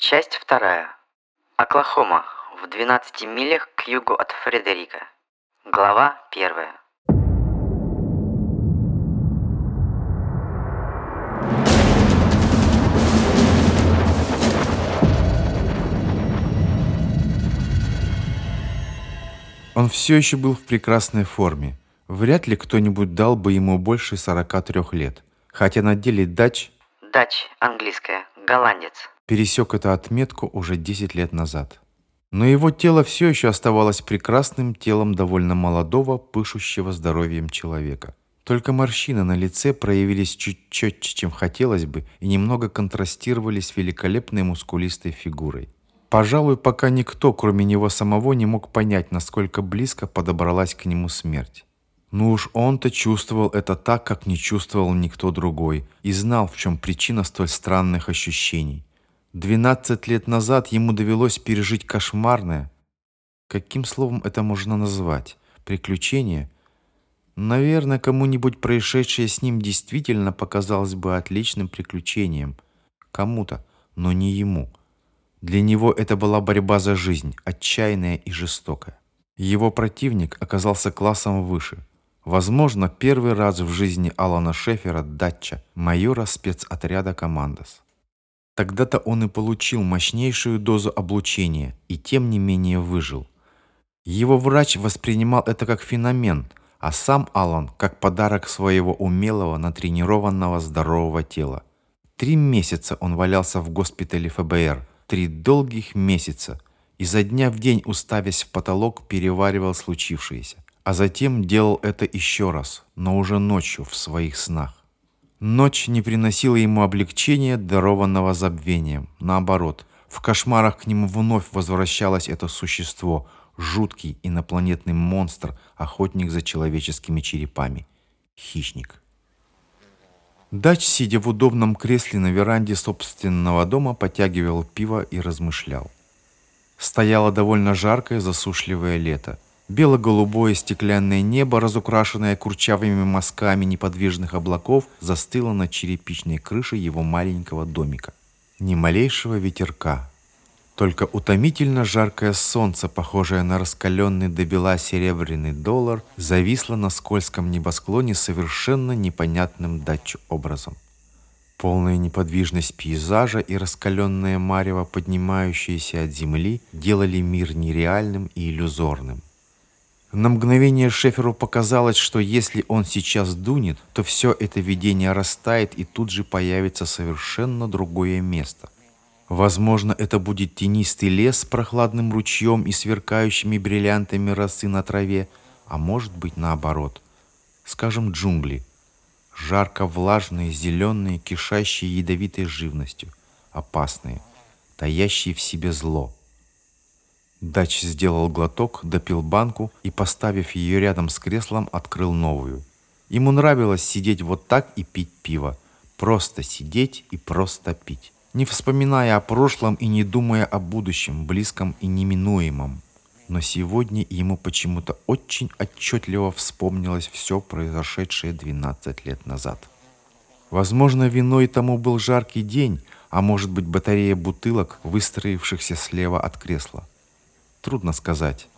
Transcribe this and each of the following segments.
Часть вторая. Оклахома. В 12 милях к югу от Фредерика. Глава первая. Он все еще был в прекрасной форме. Вряд ли кто-нибудь дал бы ему больше 43 лет. Хотя на деле Дач Дач, английская, голландец. Пересек эту отметку уже 10 лет назад. Но его тело все еще оставалось прекрасным телом довольно молодого, пышущего здоровьем человека. Только морщины на лице проявились чуть четче, чем хотелось бы, и немного контрастировали с великолепной мускулистой фигурой. Пожалуй, пока никто, кроме него самого, не мог понять, насколько близко подобралась к нему смерть. Ну уж он-то чувствовал это так, как не чувствовал никто другой, и знал, в чем причина столь странных ощущений. 12 лет назад ему довелось пережить кошмарное, каким словом это можно назвать, приключение. Наверное, кому-нибудь происшедшее с ним действительно показалось бы отличным приключением. Кому-то, но не ему. Для него это была борьба за жизнь, отчаянная и жестокая. Его противник оказался классом выше. Возможно, первый раз в жизни Алана Шефера Датча, майора спецотряда «Командос». Тогда-то он и получил мощнейшую дозу облучения и тем не менее выжил. Его врач воспринимал это как феномен, а сам Алан как подарок своего умелого, натренированного, здорового тела. Три месяца он валялся в госпитале ФБР, три долгих месяца, изо дня в день уставясь в потолок переваривал случившееся, а затем делал это еще раз, но уже ночью в своих снах. Ночь не приносила ему облегчения, дарованного забвением. Наоборот, в кошмарах к нему вновь возвращалось это существо, жуткий инопланетный монстр, охотник за человеческими черепами. Хищник. Дач, сидя в удобном кресле на веранде собственного дома, потягивал пиво и размышлял. Стояло довольно жаркое, засушливое лето. Бело-голубое стеклянное небо, разукрашенное курчавыми мазками неподвижных облаков, застыло над черепичной крышей его маленького домика. Ни малейшего ветерка. Только утомительно жаркое солнце, похожее на раскаленный до бела серебряный доллар, зависло на скользком небосклоне совершенно непонятным датчу образом. Полная неподвижность пейзажа и раскаленное марево, поднимающееся от земли, делали мир нереальным и иллюзорным. На мгновение Шеферу показалось, что если он сейчас дунет, то все это видение растает и тут же появится совершенно другое место. Возможно, это будет тенистый лес с прохладным ручьем и сверкающими бриллиантами росы на траве, а может быть наоборот. Скажем, джунгли. Жарко-влажные, зеленые, кишащие ядовитой живностью. Опасные, таящие в себе зло. Дач сделал глоток, допил банку и, поставив ее рядом с креслом, открыл новую. Ему нравилось сидеть вот так и пить пиво. Просто сидеть и просто пить. Не вспоминая о прошлом и не думая о будущем, близком и неминуемом. Но сегодня ему почему-то очень отчетливо вспомнилось все произошедшее 12 лет назад. Возможно, виной тому был жаркий день, а может быть батарея бутылок, выстроившихся слева от кресла. Трудно сказать.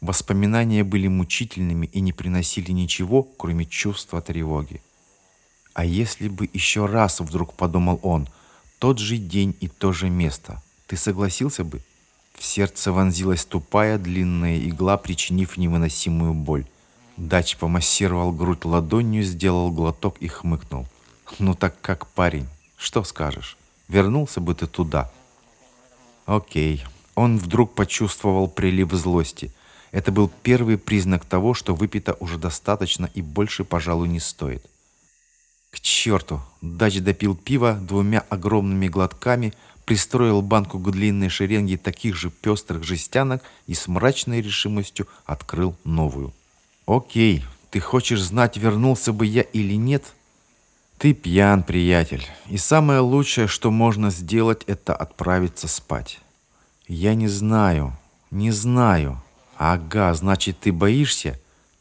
Воспоминания были мучительными и не приносили ничего, кроме чувства тревоги. А если бы еще раз, вдруг подумал он, тот же день и то же место, ты согласился бы? В сердце вонзилась тупая длинная игла, причинив невыносимую боль. Дач помассировал грудь ладонью, сделал глоток и хмыкнул. «Ну так как, парень, что скажешь? Вернулся бы ты туда?» «Окей». Он вдруг почувствовал прилив злости. Это был первый признак того, что выпито уже достаточно и больше, пожалуй, не стоит. К черту! Дач допил пиво двумя огромными глотками, пристроил банку к длинной шеренге таких же пестрых жестянок и с мрачной решимостью открыл новую. «Окей, ты хочешь знать, вернулся бы я или нет?» «Ты пьян, приятель, и самое лучшее, что можно сделать, это отправиться спать». «Я не знаю, не знаю». «Ага, значит, ты боишься?»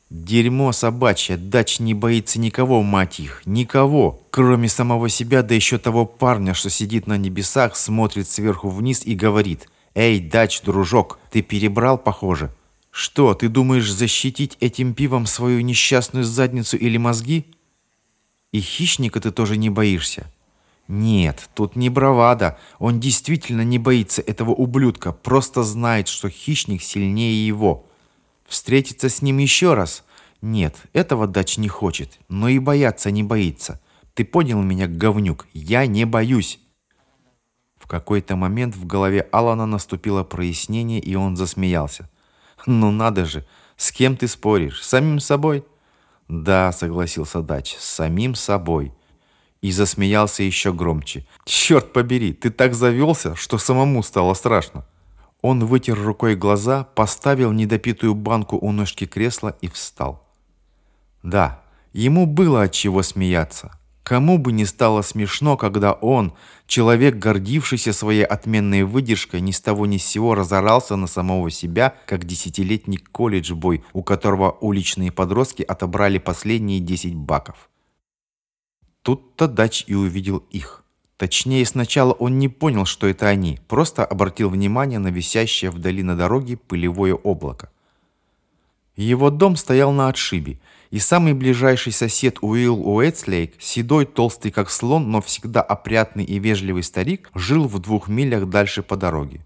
Дерьмо собачье, дач не боится никого, мать их, никого, кроме самого себя, да еще того парня, что сидит на небесах, смотрит сверху вниз и говорит, «Эй, дач, дружок, ты перебрал, похоже?» Что, ты думаешь защитить этим пивом свою несчастную задницу или мозги? И хищника ты тоже не боишься? Нет, тут не бравада. Он действительно не боится этого ублюдка, просто знает, что хищник сильнее его. Встретиться с ним еще раз? Нет, этого дач не хочет, но и бояться не боится. Ты понял меня, говнюк? Я не боюсь. В какой-то момент в голове Алана наступило прояснение, и он засмеялся. «Ну надо же! С кем ты споришь? С самим собой?» «Да», — согласился Дач, — «с самим собой». И засмеялся еще громче. «Черт побери, ты так завелся, что самому стало страшно». Он вытер рукой глаза, поставил недопитую банку у ножки кресла и встал. Да, ему было от чего смеяться. Кому бы не стало смешно, когда он, человек, гордившийся своей отменной выдержкой, ни с того ни с сего разорался на самого себя, как десятилетний колледж-бой, у которого уличные подростки отобрали последние 10 баков. Тут-то Дач и увидел их. Точнее, сначала он не понял, что это они, просто обратил внимание на висящее вдали на дороге пылевое облако. Его дом стоял на отшибе, и самый ближайший сосед Уилл Уэтслейк, седой, толстый как слон, но всегда опрятный и вежливый старик, жил в двух милях дальше по дороге.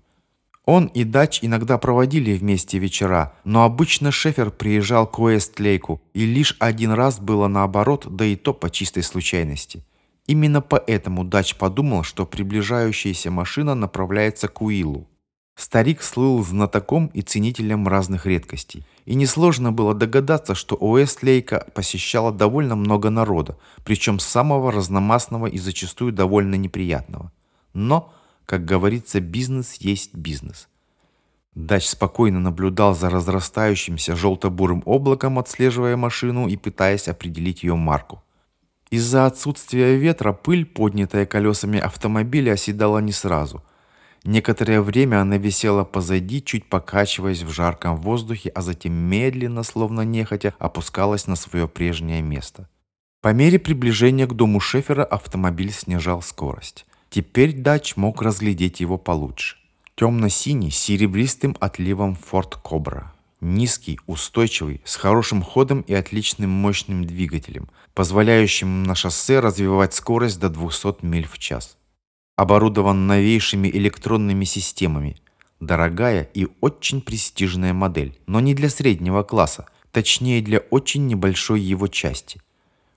Он и Дач иногда проводили вместе вечера, но обычно Шефер приезжал к Уэстлейку, и лишь один раз было наоборот, да и то по чистой случайности. Именно поэтому Дач подумал, что приближающаяся машина направляется к Уиллу. Старик слыл знатоком и ценителем разных редкостей. И несложно было догадаться, что Уэстлейка посещало довольно много народа, причем самого разномастного и зачастую довольно неприятного. Но, как говорится, бизнес есть бизнес. Дач спокойно наблюдал за разрастающимся желто-бурым облаком, отслеживая машину и пытаясь определить ее марку. Из-за отсутствия ветра пыль, поднятая колесами автомобиля, оседала не сразу – Некоторое время она висела позади, чуть покачиваясь в жарком воздухе, а затем медленно, словно нехотя, опускалась на свое прежнее место. По мере приближения к дому Шефера автомобиль снижал скорость. Теперь Дач мог разглядеть его получше. Темно-синий, с серебристым отливом Форд Кобра. Низкий, устойчивый, с хорошим ходом и отличным мощным двигателем, позволяющим на шоссе развивать скорость до 200 миль в час оборудован новейшими электронными системами. Дорогая и очень престижная модель, но не для среднего класса, точнее для очень небольшой его части.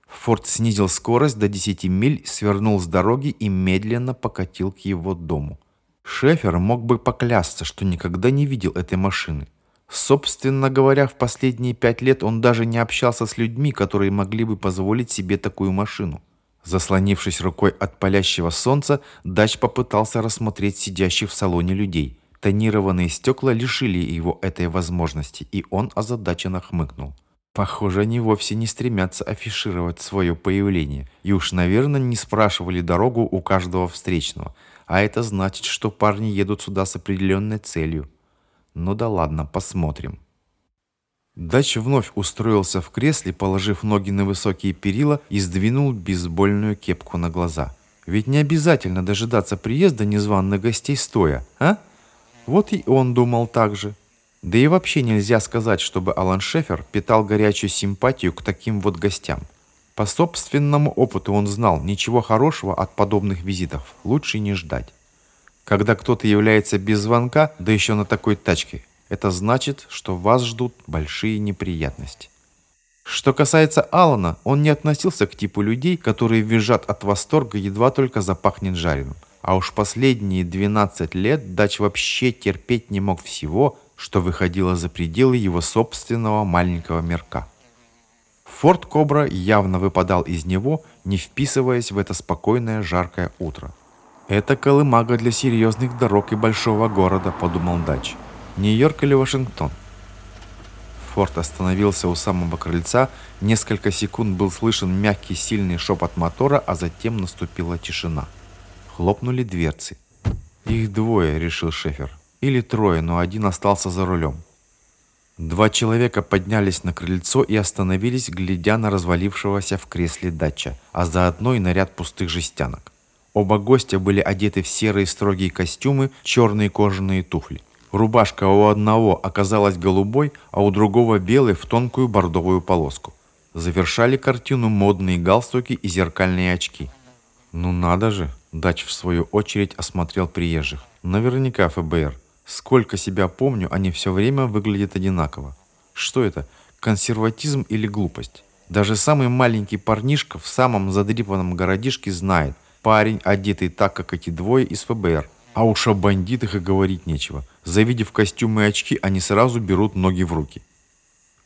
Форд снизил скорость до 10 миль, свернул с дороги и медленно покатил к его дому. Шефер мог бы поклясться, что никогда не видел этой машины. Собственно говоря, в последние пять лет он даже не общался с людьми, которые могли бы позволить себе такую машину. Заслонившись рукой от палящего солнца, Дач попытался рассмотреть сидящих в салоне людей. Тонированные стекла лишили его этой возможности, и он озадаченно хмыкнул. Похоже, они вовсе не стремятся афишировать свое появление. И уж, наверное, не спрашивали дорогу у каждого встречного. А это значит, что парни едут сюда с определенной целью. Ну да ладно, посмотрим. Дач вновь устроился в кресле, положив ноги на высокие перила и сдвинул бейсбольную кепку на глаза. Ведь не обязательно дожидаться приезда незваных гостей стоя, а? Вот и он думал так же. Да и вообще нельзя сказать, чтобы Алан Шефер питал горячую симпатию к таким вот гостям. По собственному опыту он знал, ничего хорошего от подобных визитов лучше не ждать. Когда кто-то является без звонка, да еще на такой тачке, это значит, что вас ждут большие неприятности. Что касается Алана, он не относился к типу людей, которые визжат от восторга, едва только запахнет жареным. А уж последние 12 лет Дач вообще терпеть не мог всего, что выходило за пределы его собственного маленького мирка. Форт Кобра явно выпадал из него, не вписываясь в это спокойное жаркое утро. «Это колымага для серьезных дорог и большого города», — подумал Дач. Нью-Йорк или Вашингтон? Форд остановился у самого крыльца. Несколько секунд был слышен мягкий сильный шепот мотора, а затем наступила тишина. Хлопнули дверцы. «Их двое», — решил Шефер. «Или трое, но один остался за рулем». Два человека поднялись на крыльцо и остановились, глядя на развалившегося в кресле дача, а заодно и на ряд пустых жестянок. Оба гостя были одеты в серые строгие костюмы, черные кожаные туфли. Рубашка у одного оказалась голубой, а у другого белой в тонкую бордовую полоску. Завершали картину модные галстуки и зеркальные очки. «Ну надо же!» – Дач в свою очередь осмотрел приезжих. «Наверняка ФБР. Сколько себя помню, они все время выглядят одинаково. Что это, консерватизм или глупость? Даже самый маленький парнишка в самом задрипанном городишке знает, парень, одетый так, как эти двое из ФБР. А уж о бандитах и говорить нечего. Завидев костюмы и очки, они сразу берут ноги в руки.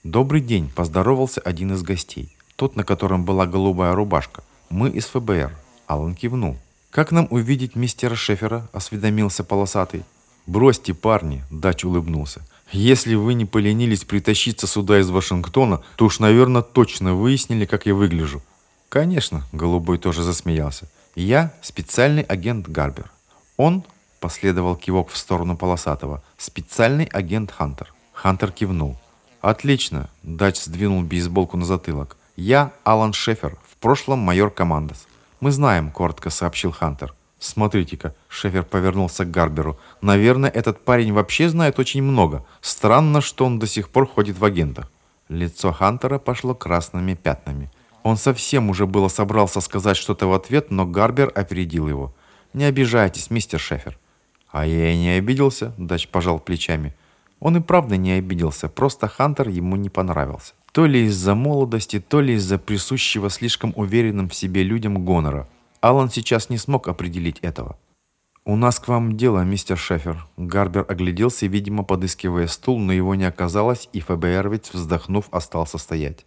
«Добрый день», – поздоровался один из гостей. Тот, на котором была голубая рубашка. «Мы из ФБР». Алан кивнул. «Как нам увидеть мистера Шефера?» – осведомился полосатый. «Бросьте, парни», — Дач улыбнулся. «Если вы не поленились притащиться сюда из Вашингтона, то уж, наверное, точно выяснили, как я выгляжу». «Конечно», — Голубой тоже засмеялся. «Я специальный агент Гарбер. Он, — последовал кивок в сторону Полосатого, — специальный агент Хантер». Хантер кивнул. «Отлично», — Дач сдвинул бейсболку на затылок. «Я Алан Шефер, в прошлом майор Командос». «Мы знаем», — коротко сообщил Хантер. «Смотрите-ка», — Шефер повернулся к Гарберу. «Наверное, этот парень вообще знает очень много. Странно, что он до сих пор ходит в агентах». Лицо Хантера пошло красными пятнами. Он совсем уже было собрался сказать что-то в ответ, но Гарбер опередил его. «Не обижайтесь, мистер Шефер». «А я и не обиделся», — Дач пожал плечами. Он и правда не обиделся, просто Хантер ему не понравился. То ли из-за молодости, то ли из-за присущего слишком уверенным в себе людям гонора. Алан сейчас не смог определить этого. «У нас к вам дело, мистер Шефер». Гарбер огляделся, видимо, подыскивая стул, но его не оказалось, и ФБРовец, вздохнув, остался стоять.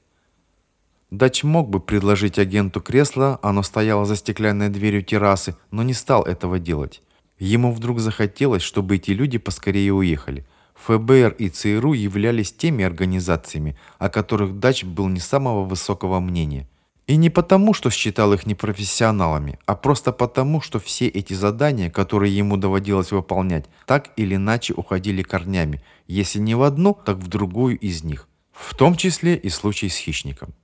Дач мог бы предложить агенту кресло, оно стояло за стеклянной дверью террасы, но не стал этого делать. Ему вдруг захотелось, чтобы эти люди поскорее уехали. ФБР и ЦРУ являлись теми организациями, о которых Дач был не самого высокого мнения – и не потому, что считал их непрофессионалами, а просто потому, что все эти задания, которые ему доводилось выполнять, так или иначе уходили корнями, если не в одну, так в другую из них. В том числе и случай с хищником.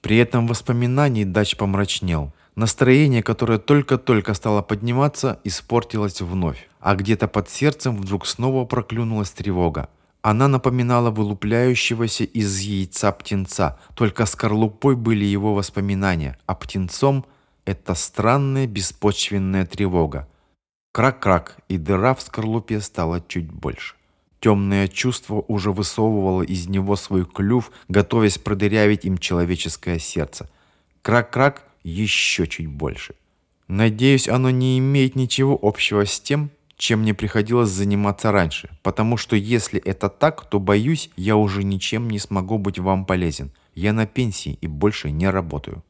При этом воспоминаний Дач помрачнел. Настроение, которое только-только стало подниматься, испортилось вновь, а где-то под сердцем вдруг снова проклюнулась тревога. Она напоминала вылупляющегося из яйца птенца, только скорлупой были его воспоминания, а птенцом — это странная беспочвенная тревога. Крак-крак, и дыра в скорлупе стала чуть больше. Темное чувство уже высовывало из него свой клюв, готовясь продырявить им человеческое сердце. Крак-крак еще чуть больше. Надеюсь, оно не имеет ничего общего с тем, чем мне приходилось заниматься раньше, потому что если это так, то, боюсь, я уже ничем не смогу быть вам полезен. Я на пенсии и больше не работаю».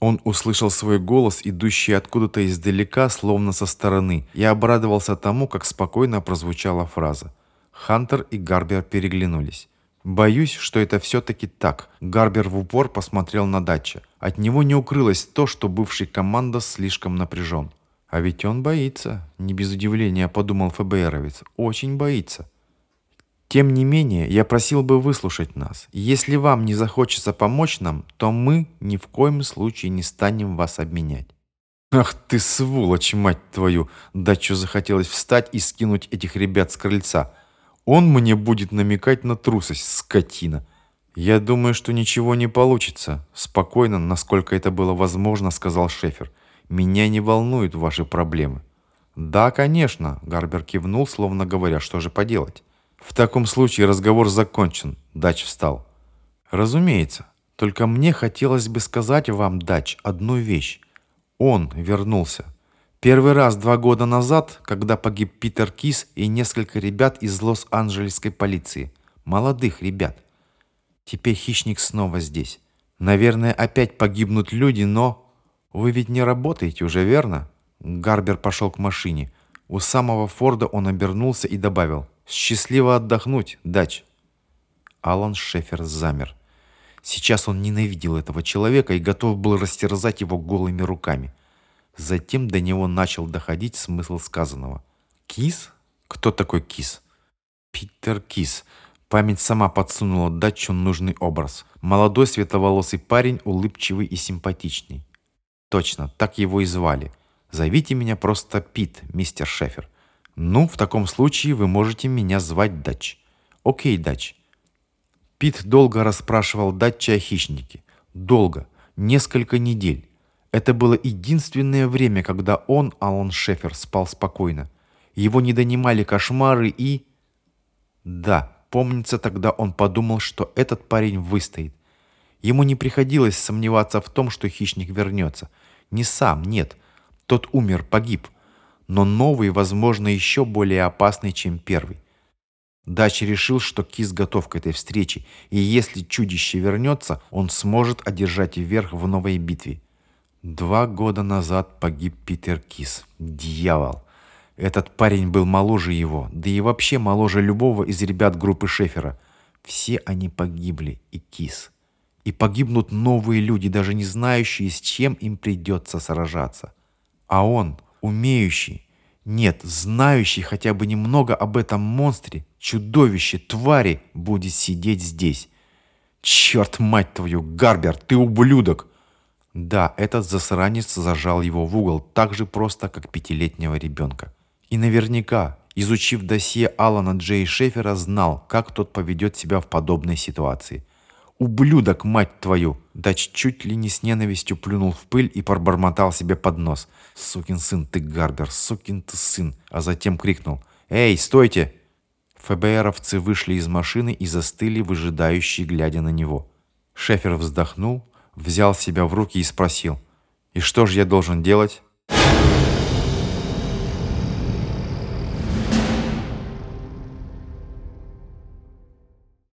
Он услышал свой голос, идущий откуда-то издалека, словно со стороны, и обрадовался тому, как спокойно прозвучала фраза. Хантер и Гарбер переглянулись. «Боюсь, что это все-таки так». Гарбер в упор посмотрел на датча. От него не укрылось то, что бывший командос слишком напряжен. А ведь он боится, не без удивления подумал ФБРовец, очень боится. Тем не менее, я просил бы выслушать нас. Если вам не захочется помочь нам, то мы ни в коем случае не станем вас обменять. Ах ты сволочь, мать твою! Дачу захотелось встать и скинуть этих ребят с крыльца. Он мне будет намекать на трусость, скотина. Я думаю, что ничего не получится. Спокойно, насколько это было возможно, сказал Шефер. Меня не волнуют ваши проблемы». «Да, конечно», — Гарбер кивнул, словно говоря, что же поделать. «В таком случае разговор закончен», — Дач встал. «Разумеется. Только мне хотелось бы сказать вам, Дач, одну вещь. Он вернулся. Первый раз два года назад, когда погиб Питер Кис и несколько ребят из Лос-Анджелесской полиции. Молодых ребят. Теперь хищник снова здесь. Наверное, опять погибнут люди, но «Вы ведь не работаете уже, верно?» Гарбер пошел к машине. У самого Форда он обернулся и добавил «Счастливо отдохнуть, дач!» Алан Шефер замер. Сейчас он ненавидел этого человека и готов был растерзать его голыми руками. Затем до него начал доходить смысл сказанного. «Кис? Кто такой Кис?» «Питер Кис. Память сама подсунула Датчу нужный образ. Молодой светловолосый парень, улыбчивый и симпатичный. Точно, так его и звали. Зовите меня просто Пит, мистер Шефер. Ну, в таком случае вы можете меня звать Дач. Окей, Дач. Пит долго расспрашивал Датча о хищнике. Долго. Несколько недель. Это было единственное время, когда он, Алан Шефер, спал спокойно. Его не донимали кошмары и... Да, помнится, тогда он подумал, что этот парень выстоит. Ему не приходилось сомневаться в том, что хищник вернется. Не сам, нет. Тот умер, погиб. Но новый, возможно, еще более опасный, чем первый. Дач решил, что Кис готов к этой встрече, и если чудище вернется, он сможет одержать верх в новой битве. Два года назад погиб Питер Кис. Дьявол! Этот парень был моложе его, да и вообще моложе любого из ребят группы Шефера. Все они погибли, и Кис. И погибнут новые люди, даже не знающие, с чем им придется сражаться. А он, умеющий, нет, знающий хотя бы немного об этом монстре, чудовище, твари, будет сидеть здесь. Черт, мать твою, Гарбер, ты ублюдок! Да, этот засранец зажал его в угол так же просто, как пятилетнего ребенка. И наверняка, изучив досье Алана Джей Шефера, знал, как тот поведет себя в подобной ситуации. «Ублюдок, мать твою!» Дач чуть ли не с ненавистью плюнул в пыль и пробормотал себе под нос. «Сукин сын ты, Гарбер, сукин ты сын!» А затем крикнул. «Эй, стойте!» ФБРовцы вышли из машины и застыли, выжидающие, глядя на него. Шефер вздохнул, взял себя в руки и спросил, «И что же я должен делать?»